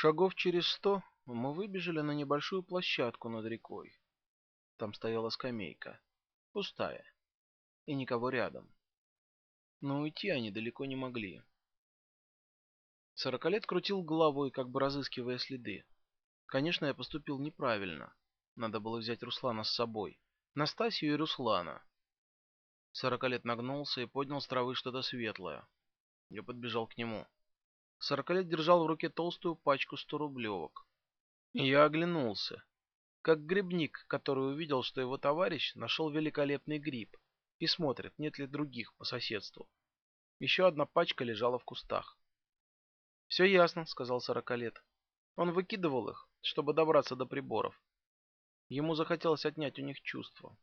Шагов через сто мы выбежали на небольшую площадку над рекой. Там стояла скамейка, пустая, и никого рядом. Но уйти они далеко не могли. Сорокалет крутил головой, как бы разыскивая следы. Конечно, я поступил неправильно. Надо было взять Руслана с собой. Настасью и Руслана. Сорокалет нагнулся и поднял с травы что-то светлое. Я подбежал к нему. Сорокалет держал в руке толстую пачку сторублевок. Я оглянулся, как грибник, который увидел, что его товарищ нашел великолепный гриб и смотрит, нет ли других по соседству. Еще одна пачка лежала в кустах. «Все ясно», — сказал Сорокалет. Он выкидывал их, чтобы добраться до приборов. Ему захотелось отнять у них чувства.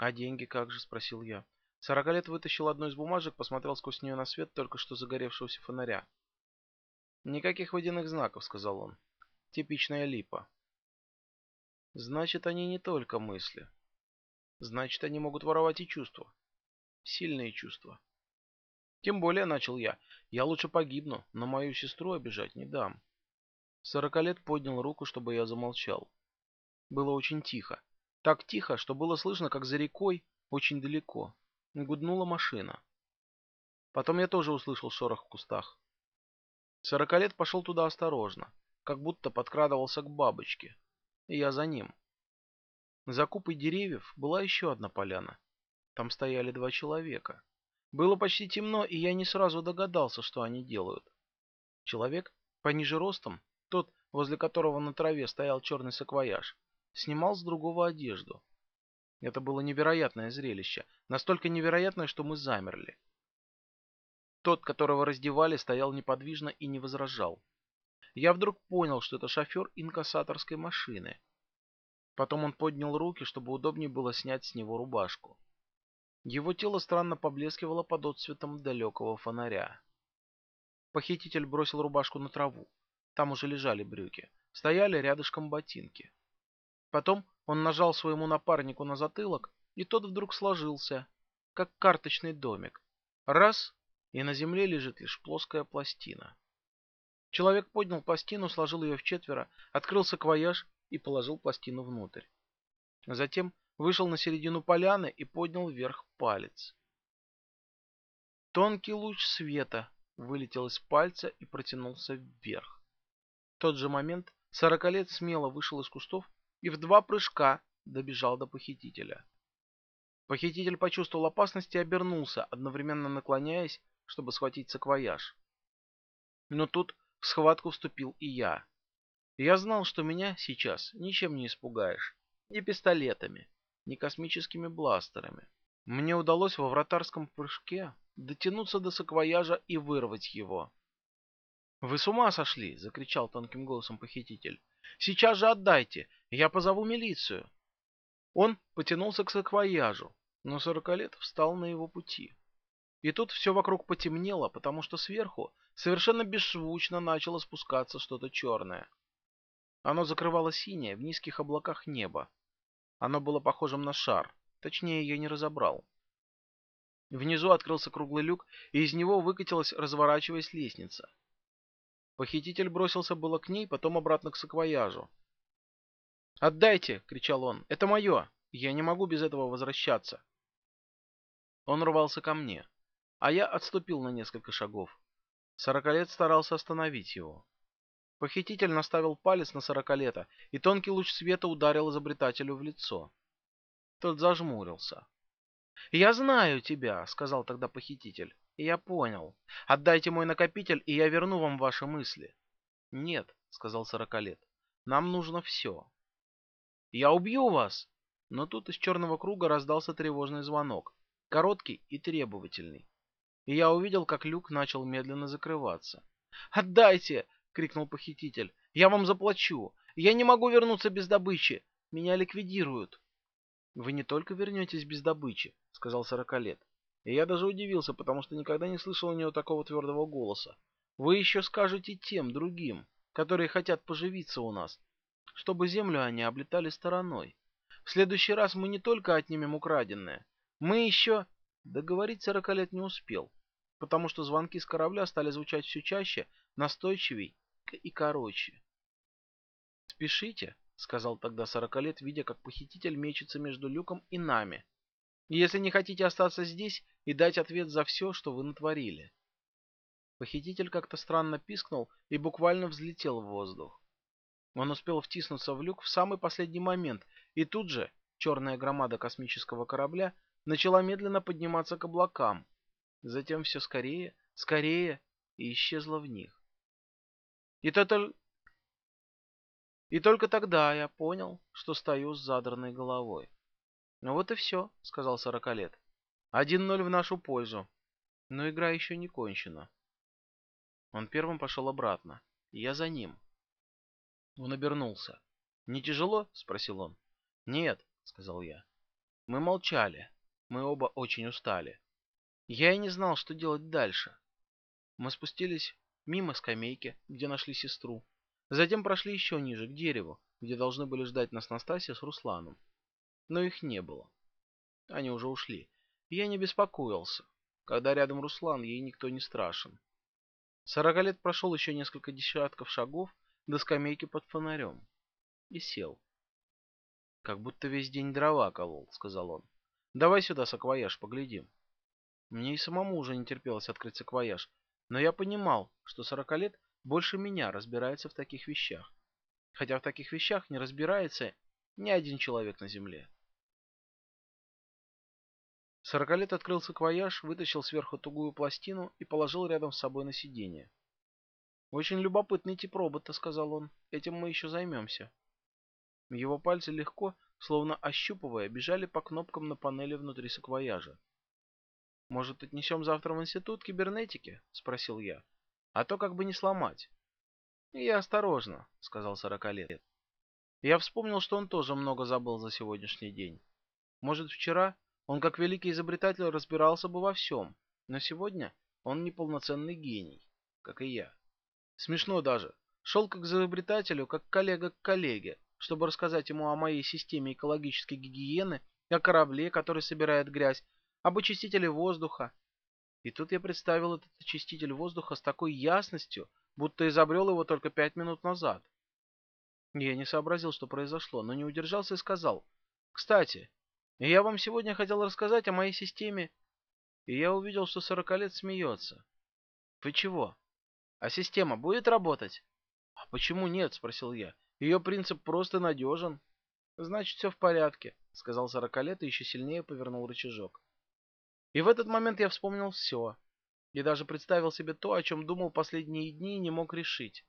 «А деньги как же?» — спросил я. Сорокалет вытащил одну из бумажек, посмотрел сквозь нее на свет только что загоревшегося фонаря. «Никаких водяных знаков», — сказал он. «Типичная липа». «Значит, они не только мысли. Значит, они могут воровать и чувства. Сильные чувства». «Тем более», — начал я, — «я лучше погибну, но мою сестру обижать не дам». Сорокалет поднял руку, чтобы я замолчал. Было очень тихо. Так тихо, что было слышно, как за рекой, очень далеко, Гуднула машина. Потом я тоже услышал шорох в кустах. Сорокалет пошел туда осторожно, как будто подкрадывался к бабочке. И я за ним. За купой деревьев была еще одна поляна. Там стояли два человека. Было почти темно, и я не сразу догадался, что они делают. Человек, пониже ростом, тот, возле которого на траве стоял черный саквояж, снимал с другого одежду. Это было невероятное зрелище, настолько невероятное, что мы замерли. Тот, которого раздевали, стоял неподвижно и не возражал. Я вдруг понял, что это шофер инкассаторской машины. Потом он поднял руки, чтобы удобнее было снять с него рубашку. Его тело странно поблескивало под отцветом далекого фонаря. Похититель бросил рубашку на траву. Там уже лежали брюки. Стояли рядышком ботинки. Потом он нажал своему напарнику на затылок, и тот вдруг сложился, как карточный домик. Раз, и на земле лежит лишь плоская пластина. Человек поднял пластину, сложил ее в четверо, открыл саквояж и положил пластину внутрь. Затем вышел на середину поляны и поднял вверх палец. Тонкий луч света вылетел из пальца и протянулся вверх. В тот же момент сорокалет смело вышел из кустов и в два прыжка добежал до похитителя. Похититель почувствовал опасность и обернулся, одновременно наклоняясь, чтобы схватить саквояж. Но тут в схватку вступил и я. Я знал, что меня сейчас ничем не испугаешь. Ни пистолетами, ни космическими бластерами. Мне удалось во вратарском прыжке дотянуться до саквояжа и вырвать его. «Вы с ума сошли!» — закричал тонким голосом похититель. «Сейчас же отдайте! Я позову милицию!» Он потянулся к саквояжу, но сорокалет встал на его пути. И тут все вокруг потемнело, потому что сверху совершенно беззвучно начало спускаться что-то черное. Оно закрывало синее в низких облаках небо. Оно было похожим на шар, точнее я не разобрал. Внизу открылся круглый люк, и из него выкатилась, разворачиваясь, лестница. Похититель бросился было к ней, потом обратно к саквояжу. «Отдайте!» — кричал он. «Это мое! Я не могу без этого возвращаться!» Он рвался ко мне, а я отступил на несколько шагов. Сорокалет старался остановить его. Похититель наставил палец на сорокалета, и тонкий луч света ударил изобретателю в лицо. Тот зажмурился. «Я знаю тебя», — сказал тогда похититель. «Я понял. Отдайте мой накопитель, и я верну вам ваши мысли». «Нет», — сказал сорокалет. «Нам нужно все». «Я убью вас!» Но тут из черного круга раздался тревожный звонок, короткий и требовательный. И я увидел, как люк начал медленно закрываться. «Отдайте!» — крикнул похититель. «Я вам заплачу! Я не могу вернуться без добычи! Меня ликвидируют!» «Вы не только вернетесь без добычи», — сказал сорокалет. И я даже удивился, потому что никогда не слышал у него такого твердого голоса. «Вы еще скажете тем, другим, которые хотят поживиться у нас, чтобы землю они облетали стороной. В следующий раз мы не только отнимем украденное, мы еще...» Договорить сорокалет не успел, потому что звонки с корабля стали звучать все чаще, настойчивей, и короче. «Спешите», — сказал тогда сорокалет, видя, как похититель мечется между люком и нами. «Если не хотите остаться здесь и дать ответ за все, что вы натворили». Похититель как-то странно пискнул и буквально взлетел в воздух. Он успел втиснуться в люк в самый последний момент, и тут же черная громада космического корабля начала медленно подниматься к облакам. Затем все скорее, скорее и исчезла в них. И, то, и только тогда я понял, что стою с задранной головой. «Ну вот и все», — сказал сорокалет. «Один ноль в нашу пользу. Но игра еще не кончена». Он первым пошел обратно, и я за ним. Он обернулся. «Не тяжело?» — спросил он. «Нет», — сказал я. Мы молчали. Мы оба очень устали. Я и не знал, что делать дальше. Мы спустились мимо скамейки, где нашли сестру. Затем прошли еще ниже, к дереву, где должны были ждать нас Настасья с Русланом. Но их не было. Они уже ушли. Я не беспокоился. Когда рядом Руслан, ей никто не страшен. Сорокалет прошел еще несколько десятков шагов до скамейки под фонарем. И сел. «Как будто весь день дрова колол», — сказал он. «Давай сюда саквояж, поглядим». Мне и самому уже не терпелось открыть саквояж, но я понимал, что сорока лет больше меня разбирается в таких вещах. Хотя в таких вещах не разбирается ни один человек на земле. Сорокалет открыл саквояж, вытащил сверху тугую пластину и положил рядом с собой на сиденье. «Очень любопытный тип робота», — сказал он. «Этим мы еще займемся». Его пальцы легко, словно ощупывая, бежали по кнопкам на панели внутри саквояжа. «Может, отнесем завтра в институт кибернетики?» — спросил я. «А то как бы не сломать». «Я осторожно», — сказал сорокалет. Я вспомнил, что он тоже много забыл за сегодняшний день. Может, вчера он, как великий изобретатель, разбирался бы во всем, но сегодня он неполноценный гений, как и я. Смешно даже. Шел как изобретателю, как коллега к коллеге, чтобы рассказать ему о моей системе экологической гигиены, о корабле, который собирает грязь, об очистителе воздуха. И тут я представил этот очиститель воздуха с такой ясностью, будто изобрел его только пять минут назад. Я не сообразил, что произошло, но не удержался и сказал. «Кстати, я вам сегодня хотел рассказать о моей системе...» И я увидел, что сорокалет смеется. «Вы чего? А система будет работать?» «А почему нет?» — спросил я. Ее принцип просто надежен. Значит, все в порядке, сказал сорокалет и еще сильнее повернул рычажок. И в этот момент я вспомнил все. И даже представил себе то, о чем думал последние дни и не мог решить.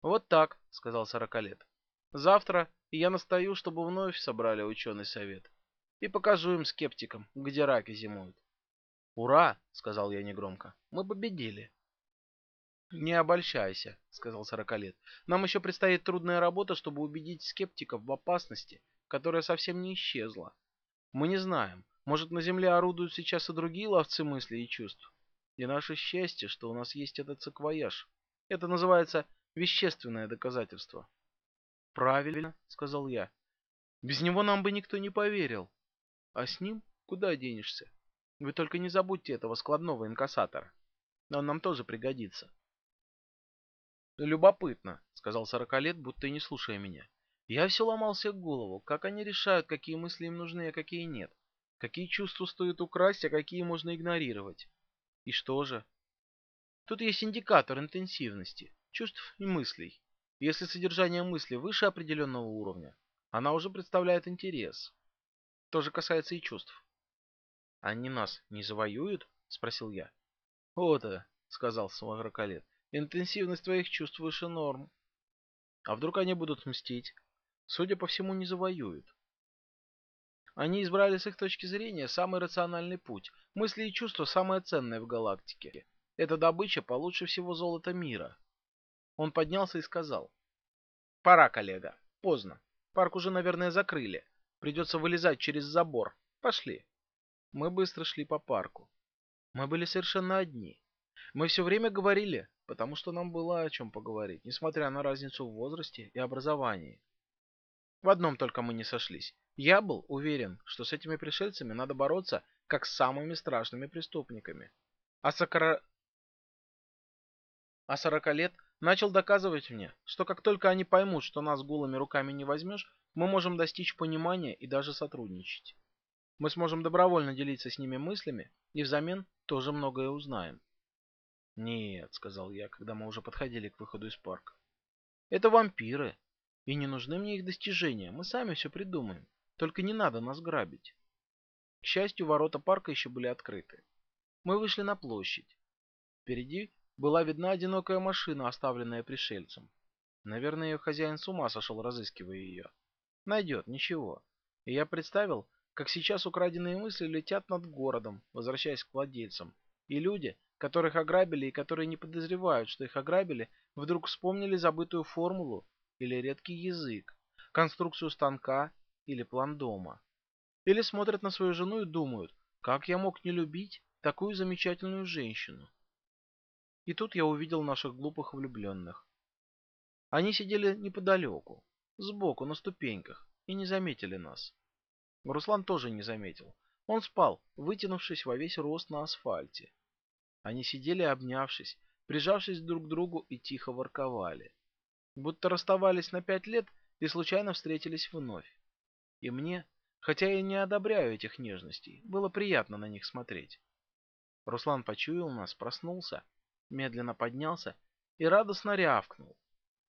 Вот так, сказал сорокалет. Завтра я настаю, чтобы вновь собрали ученый совет. И покажу им скептикам, где раки зимуют. «Ура!» — сказал я негромко. «Мы победили!» «Не обольщайся», — сказал Сорокалет. «Нам еще предстоит трудная работа, чтобы убедить скептиков в опасности, которая совсем не исчезла. Мы не знаем, может, на Земле орудуют сейчас и другие ловцы мыслей и чувств. И наше счастье, что у нас есть этот саквояж. Это называется вещественное доказательство». «Правильно», — сказал я. «Без него нам бы никто не поверил. А с ним куда денешься? Вы только не забудьте этого складного инкассатора. Он нам тоже пригодится». «Любопытно», — сказал сорокалет, будто и не слушая меня. Я все ломался голову, как они решают, какие мысли им нужны, а какие нет. Какие чувства стоит украсть, а какие можно игнорировать. И что же? Тут есть индикатор интенсивности, чувств и мыслей. Если содержание мысли выше определенного уровня, она уже представляет интерес. То же касается и чувств. «Они нас не завоюют?» — спросил я. «О-то», — сказал Сорокалет, Интенсивность твоих чувств выше норм. А вдруг они будут мстить? Судя по всему, не завоюют. Они избрали с их точки зрения самый рациональный путь. Мысли и чувства самое ценное в галактике. Эта добыча получше всего золота мира. Он поднялся и сказал. Пора, коллега. Поздно. Парк уже, наверное, закрыли. Придется вылезать через забор. Пошли. Мы быстро шли по парку. Мы были совершенно одни. Мы все время говорили, потому что нам было о чем поговорить, несмотря на разницу в возрасте и образовании. В одном только мы не сошлись. Я был уверен, что с этими пришельцами надо бороться как с самыми страшными преступниками. А, сокра... а сорокалет начал доказывать мне, что как только они поймут, что нас голыми руками не возьмешь, мы можем достичь понимания и даже сотрудничать. Мы сможем добровольно делиться с ними мыслями и взамен тоже многое узнаем. «Нет», — сказал я, когда мы уже подходили к выходу из парка. «Это вампиры, и не нужны мне их достижения, мы сами все придумаем, только не надо нас грабить». К счастью, ворота парка еще были открыты. Мы вышли на площадь. Впереди была видна одинокая машина, оставленная пришельцем. Наверное, ее хозяин с ума сошел, разыскивая ее. Найдет, ничего. И я представил, как сейчас украденные мысли летят над городом, возвращаясь к владельцам. И люди, которых ограбили и которые не подозревают, что их ограбили, вдруг вспомнили забытую формулу или редкий язык, конструкцию станка или план дома. Или смотрят на свою жену и думают, как я мог не любить такую замечательную женщину. И тут я увидел наших глупых влюбленных. Они сидели неподалеку, сбоку, на ступеньках, и не заметили нас. Руслан тоже не заметил. Он спал, вытянувшись во весь рост на асфальте. Они сидели обнявшись, прижавшись друг к другу и тихо ворковали. Будто расставались на пять лет и случайно встретились вновь. И мне, хотя я не одобряю этих нежностей, было приятно на них смотреть. Руслан почуял нас, проснулся, медленно поднялся и радостно рявкнул.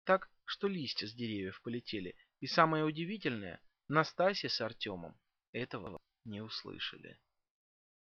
Так, что листья с деревьев полетели, и самое удивительное, Настасья с Артемом этого не услышали.